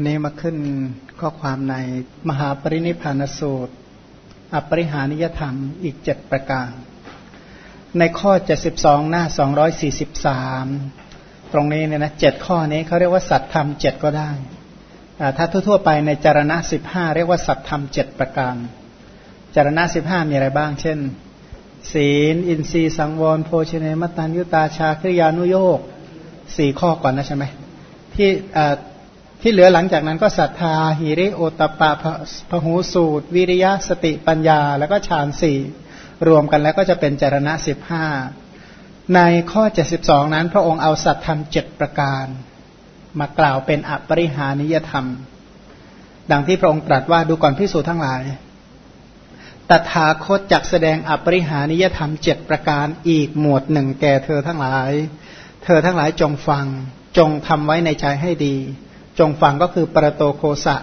วันนี้มาขึ้นข้อความในมหาปรินิพานสูตร อปริหานิยธรรมอีกเจ็ดประการ ในข้อ72หน้า243ตรงนี้เนี่ยนะเจ็ดข้อนี้เขาเรียกว่าสัตธรรมเจ็ดก็ได้ถ้าทั่วๆไปในจารณะสิบห้าเรียกว่าสัตธรรมเจ็ดประการ จารณะสิบห้ามีอะไรบ้าง เช่น ศีล อินทรีย์สังวรโภชเนมตันยุตาชาคริยานุโยกสี่ข้อก่อนนะใช่ไหมที่ ที่เหลือหลังจากนั้นก็ศรัทธาหิริโอตปะพหูสูตร วิริยะสติปัญญา แล้วก็ฌานสี่รวมกันแล้วก็จะเป็นจารณะสิบห้าในข้อเจ็ดสิบสองนั้น พระองค์เอาสัตธรรมเจ็ดประการ มากล่าวเป็นอปริหานิยธรรม ดังที่พระองค์ตรัสว่าดูก่อนพิสูจน์ทั้งหลาย ตถาคตจักแสดงอปริหานิยธรรมเจ็ดประการอีกหมวดหนึ่งแก่เธอทั้งหลาย เธอทั้งหลายจงฟังจงทำไว้ในใจให้ดี จงฟังก็คือปรโตโคสะ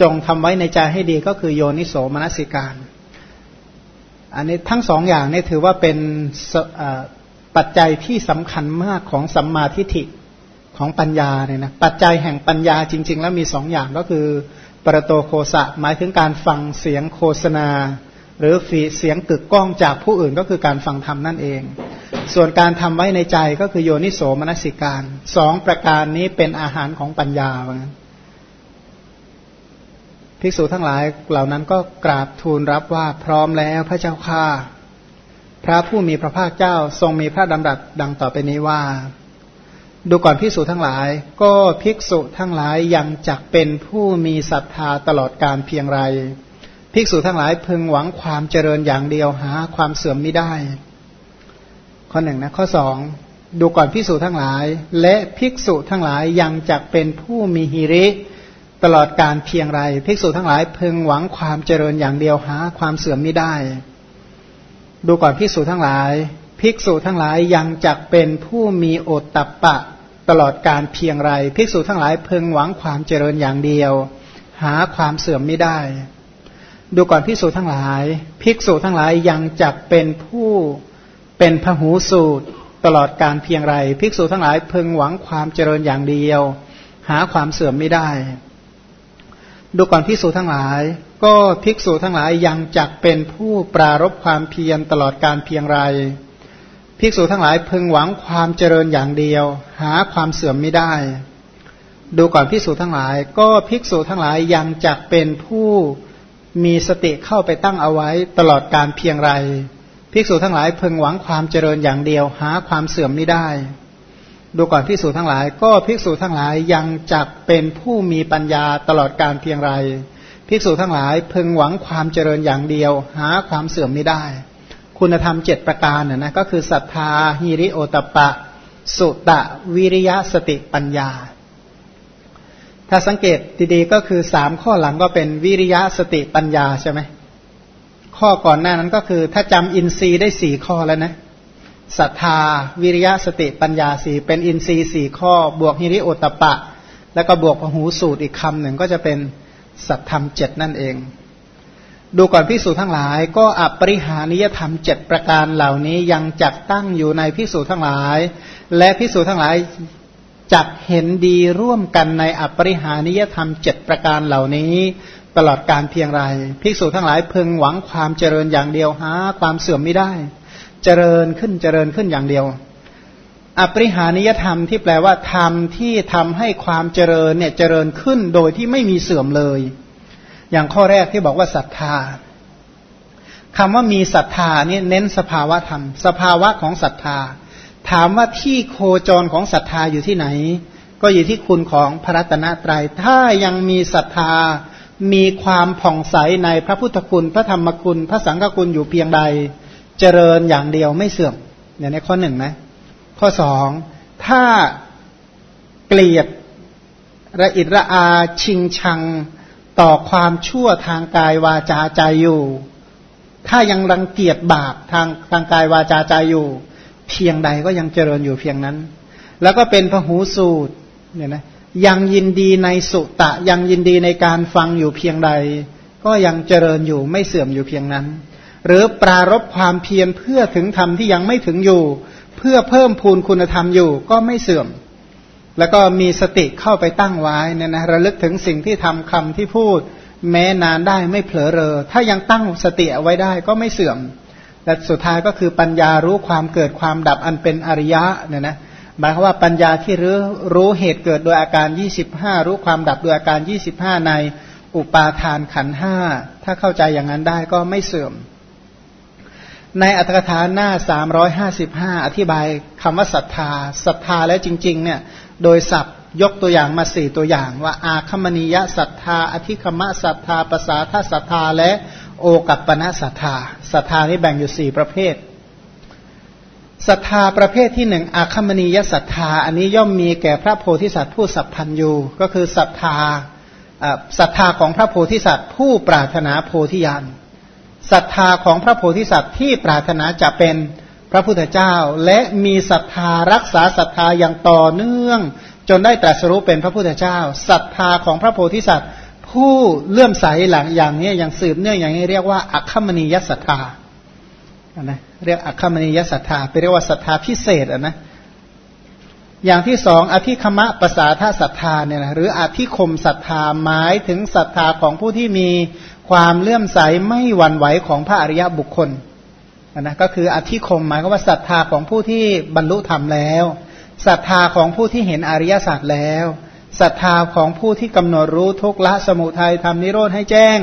จงทำไว้ในใจให้ดีก็คือโยนิโสมนสิการ อันนี้ทั้งสองอย่างนี่ถือว่าเป็นปัจจัยที่สำคัญมากของสัมมาทิฏฐิของปัญญาเนี่ยนะปัจจัยแห่งปัญญาจริง ๆ แล้วมีสองอย่างก็คือปรโตโคสะ หมายถึงการฟังเสียงโฆษณา หรือฟีเสียงกึกก้องจากผู้อื่นก็คือการฟังธรรมนั่นเอง ส่วนการทำไว้ในใจก็คือโยนิโสมนสิการสองประการนี้เป็นอาหารของปัญญาว่างั้นภิกษุทั้งหลายเหล่านั้นก็กราบทูลรับว่าพร้อมแล้วพระเจ้าข้าพระผู้มีพระภาคเจ้าทรงมีพระดำรัสดังต่อไปนี้ว่า ดูก่อนภิกษุทั้งหลาย ก็ภิกษุทั้งหลายยังจักเป็นผู้มีศรัทธาตลอดการเพียงไร ภิกษุทั้งหลายพึงหวังความเจริญอย่างเดียวหาความเสื่อมไม่ได้ ข้อหนึ่งนะข้อสองดูก่อนภิกษุทั้งหลาย และภิกษุทั้งหลายยังจักเป็นผู้มีหิริตลอดการเพียงไรภิกษุทั้งหลายพึงหวังความเจริญอย่างเดียวหาความเสื่อมไม่ได้ ดูก่อนภิกษุทั้งหลาย ภิกษุทั้งหลายยังจักเป็นผู้มีโอตตัปปะ ตลอดการเพียงไรภิกษุทั้งหลายพึงหวังความเจริญอย่างเดียว หาความเสื่อมไม่ได้ ดูก่อนภิกษุทั้งหลาย ภิกษุทั้งหลายยังจักเป็นผู้ เป็นพหูสูตรตลอดการเพียงไร ภิกษุทั้งหลายพึงหวังความเจริญอย่างเดียว หาความเสื่อมไม่ได้ ดูก่อนภิกษุทั้งหลาย ก็ภิกษุทั้งหลายยังจักเป็นผู้ปรารบความเพียรตลอดการเพียงไร ภิกษุทั้งหลายพึงหวังความเจริญอย่างเดียว หาความเสื่อมไม่ได้ ดูก่อนภิกษุทั้งหลาย ก็ภิกษุทั้งหลายยังจักเป็นผู้มีสติเข้าไปตั้งเอาไว้ตลอดการเพียงไร ภิกษุทั้งหลายพึงหวังความเจริญอย่างเดียวหาความเสื่อมไม่ได้ ดูก่อนภิกษุทั้งหลาย ก็ภิกษุทั้งหลายยังจักเป็นผู้มีปัญญาตลอดการเพียงไร ภิกษุทั้งหลายพึงหวังความเจริญอย่างเดียว หาความเสื่อมไม่ได้ คุณธรรมเจ็ดประการน่ะนะก็คือศรัทธาฮิริโอตปะ สุตะวิริยะสติปัญญา ถ้าสังเกตดีๆก็คือสามข้อหลังก็เป็นวิริยะสติปัญญาใช่ไหม ข้อก่อนหน้านั้นก็คือ ถ้าจำอินทรีย์ได้สี่ข้อแล้วนะศรัทธา วิริยะสติปัญญาสี่เป็นอินทรีย์สี่ข้อ บวกฮิริโอตปะ แล้วก็บวกพหูสูตรอีกคำหนึ่งก็จะเป็นสัตธรรมเจ็ดนั่นเอง ดูก่อนพิสูจทั้งหลาย ก็อัปริหานิยธรรมเจ็ดประการเหล่านี้ยังจักตั้งอยู่ในพิสูจทั้งหลาย และพิสูจทั้งหลายจักเห็นดีร่วมกันในอัปริหานิยธรรมเจ็ดประการเหล่านี้ ตลอดการเพียงไรภิกษุทั้งหลายพึงหวังความเจริญอย่างเดียวหาความเสื่อมไม่ได้ เจริญขึ้นเจริญขึ้นอย่างเดียว อปริหานิยธรรมที่แปลว่าธรรมที่ทำให้ความเจริญเนี่ยเจริญขึ้นโดยที่ไม่มีเสื่อมเลย อย่างข้อแรกที่บอกว่าศรัทธาคำว่ามีศรัทธาเนี่ยเน้นสภาวะธรรม สภาวะของศรัทธา ถามว่าที่โคจรของศรัทธาอยู่ที่ไหน ก็อยู่ที่คุณของพระรัตนตรยัยถ้ายังมีศรัทธา มีความผ่องใสในพระพุทธคุณ พระธรรมคุณ พระสังฆคุณอยู่เพียงใด เจริญอย่างเดียวไม่เสื่อมเนี่ยในข้อหนึ่งนะ ข้อสองถ้าเกลียดระอิดระอาชิงชังต่อความชั่วทางกายวาจาใจอยู่ ถ้ายังรังเกียจบาปทางทางกายวาจาใจอยู่ เพียงใดก็ยังเจริญอยู่เพียงนั้น แล้วก็เป็นพหูสูตรเนี่ยนะ ยังยินดีในสุตะ ยังยินดีในการฟังอยู่เพียงใด ก็ยังเจริญอยู่ไม่เสื่อมอยู่เพียงนั้น หรือปรารบความเพียรเพื่อถึงธรรมที่ยังไม่ถึงอยู่ เพื่อเพิ่มพูนคุณธรรมอยู่ก็ไม่เสื่อม แล้วก็มีสติเข้าไปตั้งไว้เนี่ยนะระลึกถึงสิ่งที่ทำคำที่พูด แม้นานได้ไม่เผลอเรอ ถ้ายังตั้งสติเอาไว้ได้ก็ไม่เสื่อมและสุดท้ายก็คือปัญญารู้ความเกิดความดับอันเป็นอริยะเนี่ยนะ หมายความว่าปัญญาที่รู้รู้เหตุเกิดโดยอาการ 25 รู้ความดับโดยอาการ 25 ในอุปาทานขันห้าถ้าเข้าใจอย่างนั้นได้ก็ไม่เสื่อม ในอัตถกถาหน้า 355 อธิบายคำว่าศรัทธาศรัทธาแล้วจริง ๆ เนี่ย โดยศัพท์ยกตัวอย่างมาสี่ตัวอย่างว่า อาคมณียศรัทธา อธิคมะศรัทธาภาษาทัศรัทธาและโอกัปปณะศรัทธาศรัทธานี้แบ่งอยู่สี่ประเภท ศรัทธาประเภทที่หนึ่งอาคมณียศรัทธา อันนี้ย่อมมีแก่พระโพธิสัตว์ผู้สัพพันยูก็คือศรัทธาศรัทธาของพระโพธิสัตว์ผู้ปรารถนาโพธิญาณศรัทธาของพระโพธิสัตว์ที่ปรารถนาจะเป็นพระพุทธเจ้า และมีศรัทธารักษาศรัทธาอย่างต่อเนื่อง จนได้ตรัสรู้เป็นพระพุทธเจ้าศรัทธาของพระโพธิสัตว์ ผู้เลื่อมใสหลังอย่างนี้อย่างสืบเนื่องอย่างนี้เรียกว่าอัคคมณียศรัทธา นะเรียกอัคคมณียศรัทธาไปเรียกว่าศรัทธาพิเศษอะนะอย่างที่สองอธิคมะภาษาท่าศรัทธาเนี่ยนะหรืออธิคมศรัทธาหมายถึงศรัทธาของผู้ที่มีความเลื่อมใสไม่หวั่นไหวของพระอริยบุคคลนะก็คืออธิคมหมายก็ว่าศรัทธาของผู้ที่บรรลุธรรมแล้วศรัทธาของผู้ที่เห็นอริยสัจแล้วศรัทธาของผู้ที่กำหนดรู้ทุกละสมุทัยทำนิโรธให้แจ้ง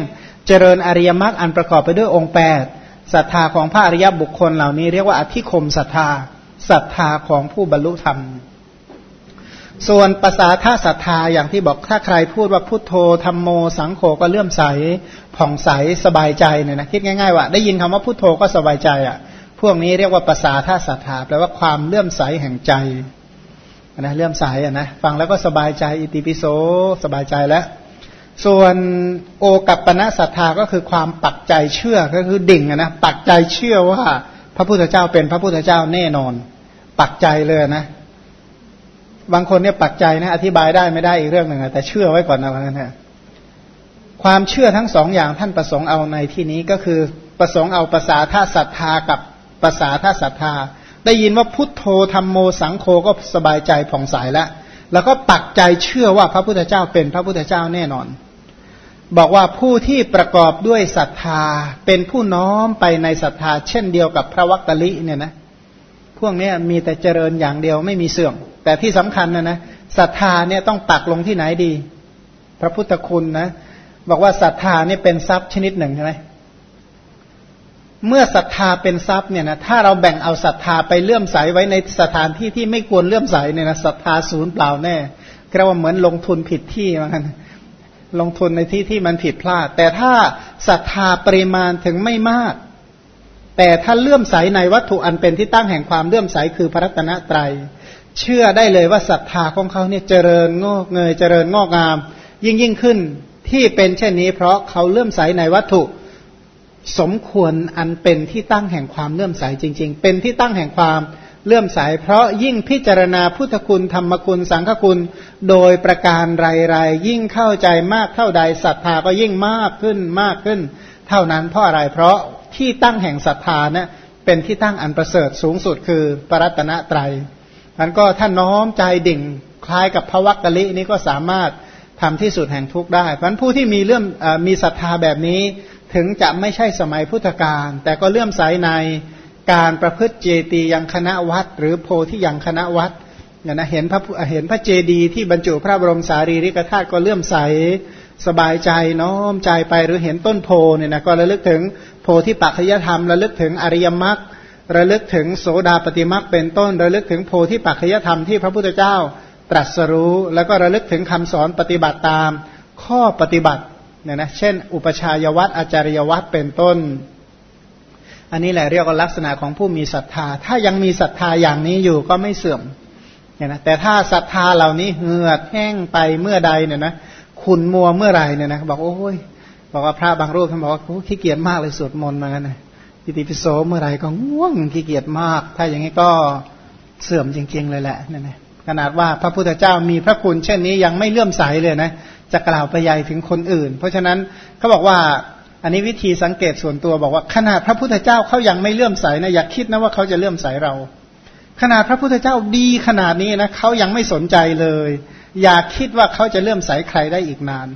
เจริญอริยมรรคอันประกอบไปด้วยองค์แปด ศรัทธาของพระอริยบุคคลเหล่านี้เรียกว่าอธิคมศรัทธาศรัทธาของผู้บรรลุธรรม ส่วนภาษาท่าศรัทธาอย่างที่บอกถ้าใครพูดว่าพุทโธธรรมโมสังโฆก็เลื่อมใสผ่องใสสบายใจเนี่ยนะคิดง่ายๆว่าได้ยินคำว่าพุทโธก็สบายใจอะ พวกนี้เรียกว่าภาษาท่าศรัทธาแปลว่าความเลื่อมใสแห่งใจนะเลื่อมใสอะนะฟังแล้วก็สบายใจอิติปิโสสบายใจแล้ว ส่วนโอกัปปณะศรัทธาก็คือความปักใจเชื่อก็คือดิ่งนะปักใจเชื่อว่าพระพุทธเจ้าเป็นพระพุทธเจ้าแน่นอน ปักใจเลยนะบางคนเนี่ยปักใจนะอธิบายได้ไม่ได้อีกเรื่องหนึ่งแต่เชื่อไว้ก่อนนะว่างั้นนะความเชื่อทั้งสองอย่างท่านประสงค์เอาในที่นี้ก็คือประสงค์เอาภาษาท่าศรัทธากับภาษาท่าศรัทธา ได้ยินว่าพุทโธธรรมโมสังโฆก็สบายใจผ่องใสแล้ว แล้วก็ปักใจเชื่อว่าพระพุทธเจ้าเป็นพระพุทธเจ้าแน่นอน บอกว่าผู้ที่ประกอบด้วยศรัทธาเป็นผู้น้อมไปในศรัทธา เช่นเดียวกับพระวักกะลิเนี่ยนะพวกนี้มีแต่เจริญอย่างเดียวไม่มีเสื่อม แต่ที่สำคัญนะนะศรัทธาเนี่ยต้องปักลงที่ไหนดี พระพุทธคุณนะบอกว่าศรัทธาเนี่ยเป็นทรัพย์ชนิดหนึ่งใช่ไหม เมื่อศรัทธาเป็นทรัพย์เนี่ยนะถ้าเราแบ่งเอาศรัทธาไปเลื่อมใสไว้ในสถานที่ที่ไม่ควรเลื่อมใสเนี่ยนะศรัทธาศูนย์เปล่าแน่เรียกว่าเหมือนลงทุนผิดที่เหมือนกันลงทุนในที่ที่มันผิดพลาด แต่ถ้าศรัทธาปริมาณถึงไม่มาก แต่ถ้าเลื่อมใสในวัตถุอันเป็นที่ตั้งแห่งความเลื่อมใสคือพระรัตนตรัย เชื่อได้เลยว่าศรัทธาของเขาเนี่ยเจริญงอกเงยเจริญงอกงาม ยิ่งยิ่งขึ้นที่เป็นเช่นนี้เพราะเขาเลื่อมใสในวัตถุ สมควรอันเป็นที่ตั้งแห่งความเลื่อมใสจริง ๆ เป็นที่ตั้งแห่งความเลื่อมใส เพราะยิ่งพิจารณาพุทธคุณธรรมคุณสังฆคุณ โดยประการไรๆยิ่งเข้าใจมากเท่าใดศรัทธาก็ยิ่งมากขึ้นมากขึ้น เท่านั้นเพราะอะไรเพราะที่ตั้งแห่งศรัทธานะเป็นที่ตั้งอันประเสริฐสูงสุดคือปรัตนตรัยมันก็ถ้าน้อมใจดิ่งคล้ายกับพระวักกะลินี้ก็สามารถทำที่สุดแห่งทุกข์ได้เพราะผู้ที่มีเรื่องอมีศรัทธาแบบนี้ ถึงจะไม่ใช่สมัยพุทธกาลแต่ก็เลื่อมใสในการประพฤติเจตียังคณะวัด หรือโพที่ยังคณะวัดเนี่ยนะเห็นพระเห็นพระเจดีย์ที่บรรจุพระบรมสารีริกธาตุก็เลื่อมใสสบายใจน้อมใจไปหรือเห็นต้นโพเนี่ยนะก็ระลึกถึงโพที่ปัจจยธรรมระลึกถึงอริยมรรคระลึกถึงโสดาปฏิมักเป็นต้น ระลึกถึงโพธิปัจจยธรรมที่พระพุทธเจ้าตรัสรู้ แล้วก็ระลึกถึงคำสอนปฏิบัติตาม ข้อปฏิบัติ เนี่ยนะเช่น อุปชายวัตรอาจารยวัตรเป็นต้น อันนี้แหละเรียกว่าลักษณะของผู้มีศรัทธา ถ้ายังมีศรัทธาอย่างนี้อยู่ก็ไม่เสื่อมเนี่ยนะแต่ถ้าศรัทธาเหล่านี้เหือดแห้งไปเมื่อใดเนี่ยนะขุนมัวเมื่อไรเนี่ยนะบอกโอ้ยบอกว่าพระบางรูปท่านบอกว่าขี้เกียจมากเลยสวดมนต์มากันนะอิติปิโสเมื่อไรก็ง่วงขี้เกียจมาก ถ้าอย่างนี้ก็เสื่อมจริง ๆ เลยแหละนั่นเองขนาดว่าพระพุทธเจ้ามีพระคุณเช่นนี้ยังไม่เลื่อมใสเลยนะ จะกล่าวไปใหญ่ถึงคนอื่น เพราะฉะนั้นเขาบอกว่าอันนี้วิธีสังเกตส่วนตัวบอกว่าขนาดพระพุทธเจ้าเขายังไม่เลื่อมใสนะอย่าคิดนะว่าเขาจะเลื่อมใสเรา ขนาดพระพุทธเจ้าดีขนาดนี้นะเขายังไม่สนใจเลย อย่าคิดว่าเขาจะเลื่อมใสใครได้อีกนาน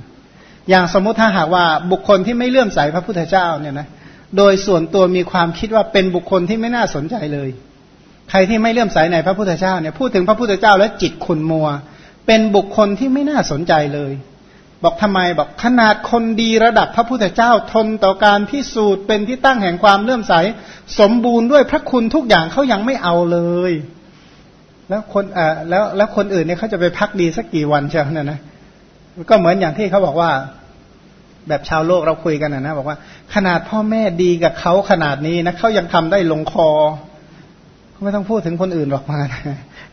อย่างสมมติถ้าหากว่าบุคคลที่ไม่เลื่อมใสพระพุทธเจ้าเนี่ยนะโดยส่วนตัวมีความคิดว่าเป็นบุคคลที่ไม่น่าสนใจเลย ใครที่ไม่เลื่อมใสในพระพุทธเจ้าเนี่ยพูดถึงพระพุทธเจ้าแล้วจิตขุนมัว เป็นบุคคลที่ไม่น่าสนใจเลย บอกทำไมบอกขนาดคนดีระดับพระพุทธเจ้าทนต่อการพิสูจน์เป็นที่ตั้งแห่งความเลื่อมใส สมบูรณ์ด้วยพระคุณทุกอย่างเขายังไม่เอาเลย แล้วคนเอ่อแล้วแล้วคนอื่นเนี่ยเขาจะไปพักดีสักกี่วันเชียวนะนะก็เหมือนอย่างที่เขาบอกว่า แบบชาวโลกเราคุยกันนะนะบอกว่า ขนาดพ่อแม่ดีกับเขาขนาดนี้นะเขายังทำได้ลงคอเขาไม่ต้องพูดถึงคนอื่นหรอกมา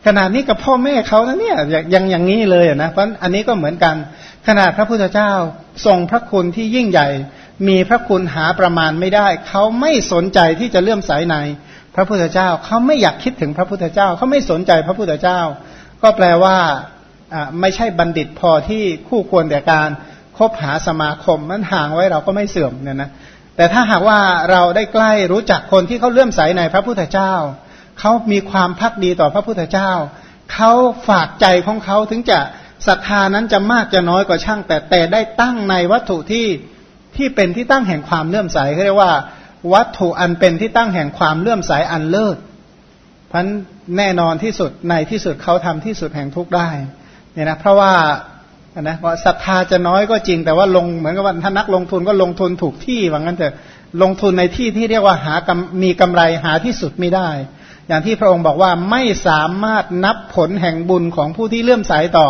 ขนาดนี้กับพ่อแม่เขานะเนี่ยยังอย่างนี้เลยนะเพราะอันนี้ก็เหมือนกัน ขนาดพระพุทธเจ้าทรงพระคุณที่ยิ่งใหญ่ มีพระคุณหาประมาณไม่ได้ เขาไม่สนใจที่จะเลื่อมใสใน พระพุทธเจ้าเขาไม่อยากคิดถึงพระพุทธเจ้า เขาไม่สนใจพระพุทธเจ้า ก็แปลว่าไม่ใช่บัณฑิตพอที่คู่ควรแก่การคบหาสมาคมมันห่างไว้เราก็ไม่เสื่อมเนี่ยนะแต่ถ้าหากว่าเราได้ใกล้รู้จักคนที่เขาเลื่อมใสในพระพุทธเจ้า เขามีความพักดีต่อพระพุทธเจ้า เขาฝากใจของเขาถึงจะ ศรัทธานั้นจะมากจะน้อยกว่าช่าง แต่แต่ได้ตั้งในวัตถุที่ที่เป็นที่ตั้งแห่งความเลื่อมใสเขาเรียกว่า วัตถุอันเป็นที่ตั้งแห่งความเลื่อมใสอันเลิศพันแน่นอนที่สุดในที่สุดเขาทำที่สุดแห่งทุกได้เนี่ยนะเพราะว่านะว่าศรัทธาจะน้อยก็จริง แต่ว่าลงเหมือนกับว่าถ้านักลงทุนก็ลงทุนถูกที่ว่างั้นแต่ลงทุนในที่ที่เรียกว่าหากมีกำไรหาที่สุดไม่ได้ อย่างที่พระองค์บอกว่าไม่สามารถนับผลแห่งบุญของผู้ที่เลื่อมใสต่อ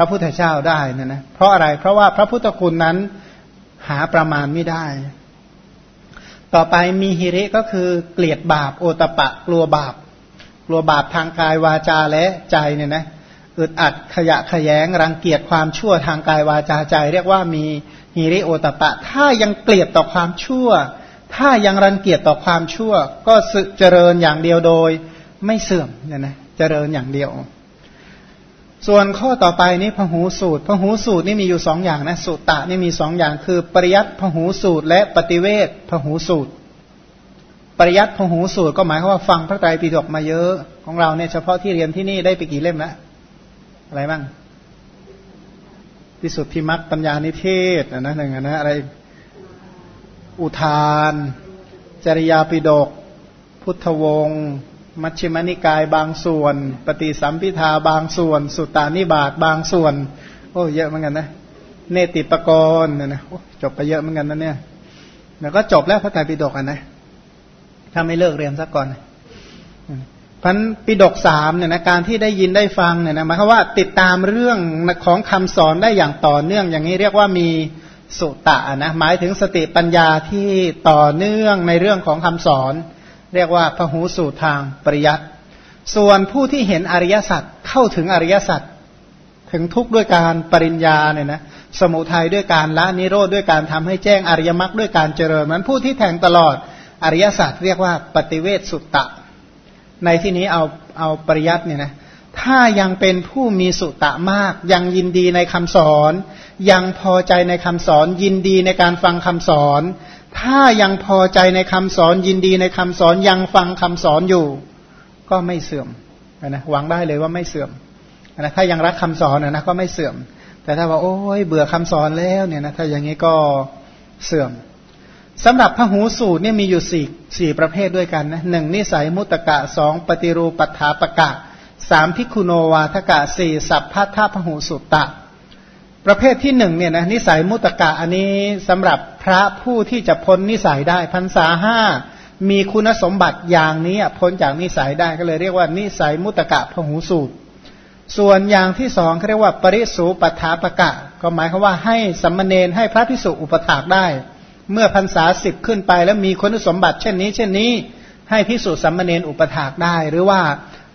พระพุทธเจ้าได้นะนะเพราะอะไรเพราะว่าพระพุทธคุณนั้นหาประมาณไม่ได้ ต่อไปมีฮิริก็คือเกลียดบาปโอตปะกลัวบาป กลัวบาปทางกายวาจาและใจเนี่ยนะอึดอัดขยะขยงรังเกียจความชั่วทางกายวาจาใจ เรียกว่ามีฮิริโอตปะ ถ้ายังเกลียดต่อความชั่ว ถ้ายังรังเกียจต่อความชั่ว ก็สึเจริญอย่างเดียวโดย ไม่เสื่อมเนี่ยนะเจริญอย่างเดียว ส่วนข้อต่อไปนี้พหูสูตรพหูสูตรนี่มีอยู่สองอย่างนะสุตตะนี่มีสองอย่าง คือปริยัติพหูสูตร และปฏิเวทพหูสูตร ปริยัติพหูสูตรก็หมายความว่าฟังพระไตรปิฎกมาเยอะของเราเนี่ยเฉพาะที่เรียนที่นี่ได้ไปกี่เล่มแล้วอะไรบ้างที่สุดที่มักปัญญานิเทศนะนะหนึ่งนะอะไร อุทาน จริยาปิดกพุทธวงศ์ มัชฌิมานิกายบางส่วน ปฏิสัมพิทาบางส่วน สุตานิบาตบางส่วน โอ้เยอะเหมือนกันนะ เนติปกรณ์นะนะจบไปเยอะเหมือนกันนะเนี่ยแล้วก็จบแล้วพระไตรปิฎกอะนะถ้าไม่เลิกเรียนซะก่อนพันปิดกสามเนี่ยนะการที่ได้ยินได้ฟังเนี่ยนะหมายความว่าติดตามเรื่องของคำสอนได้อย่างต่อเนื่อง อย่างนี้เรียกว่ามีสุตะนะหมายถึงสติปัญญาที่ต่อเนื่องในเรื่องของคำสอน เรียกว่าพหูสูตรทางปริยัติส่วนผู้ที่เห็นอริยสัจเข้าถึงอริยสัจถึงทุกข์ด้วยการปริญญาเนี่ยนะสมุทัยด้วยการละนิโรธด้วยการทำให้แจ้งอริยมรรคด้วยการเจริญมันผู้ที่แทงตลอดอริยสัจเรียกว่าปฏิเวทสุตตะ ในที่นี้เอาเอาปริยัติเนี่ยนะถ้ายังเป็นผู้มีสุตะมาก ยังยินดีในคำสอน ยังพอใจในคำสอน ยินดีในการฟังคำสอน ถ้ายังพอใจในคำสอนยินดีในคำสอนยังฟังคำสอนอยู่ ก็ไม่เสื่อมนะหวังได้เลยว่าไม่เสื่อมนะถ้ายังรักคำสอนนะก็ไม่เสื่อม แต่ถ้าว่าโอ้ยเบื่อคำสอนแล้วเนี่ยนะถ้าอย่างนี้ก็เสื่อมสำหรับพหูสูตรเนี่ยมีอยู่สี่สี่ประเภทด้วยกันนะหนึ่งนิสัยมุตตะสองปฏิรูปัฏฐาปะกะสามพิคุโนวาทกะสี่สัพพัทธพหูสุตตะ ประเภทที่หนึ่งเนี่ยนะนิสัยมุตตะอันนี้สำหรับพระผู้ที่จะพ้นนิสัยได้พรรษาห้ามีคุณสมบัติอย่างนี้พ้นจากนิสัยได้ก็เลยเรียกว่านิสัยมุตตะพหูสูตร ส่วนอย่างที่สองเขาเรียกว่าปริสูปัฏฐาปะกะ ก็หมายความว่าให้สัมมเนนให้พระพิสุอุปถากได้ เมื่อพรรษาสิบขึ้นไปแล้วมีคุณสมบัติเช่นนี้ เช่นนี้ ให้พิสูจน์สัมมเนนอุปถากได้ หรือว่า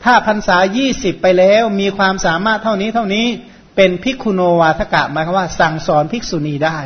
ถ้าพรรษายี่สิบไปแล้วมีความสามารถเท่านี้เท่านี้ เป็นภิกขุโนวาทกะหมายความว่าสั่งสอนภิกษุณีได้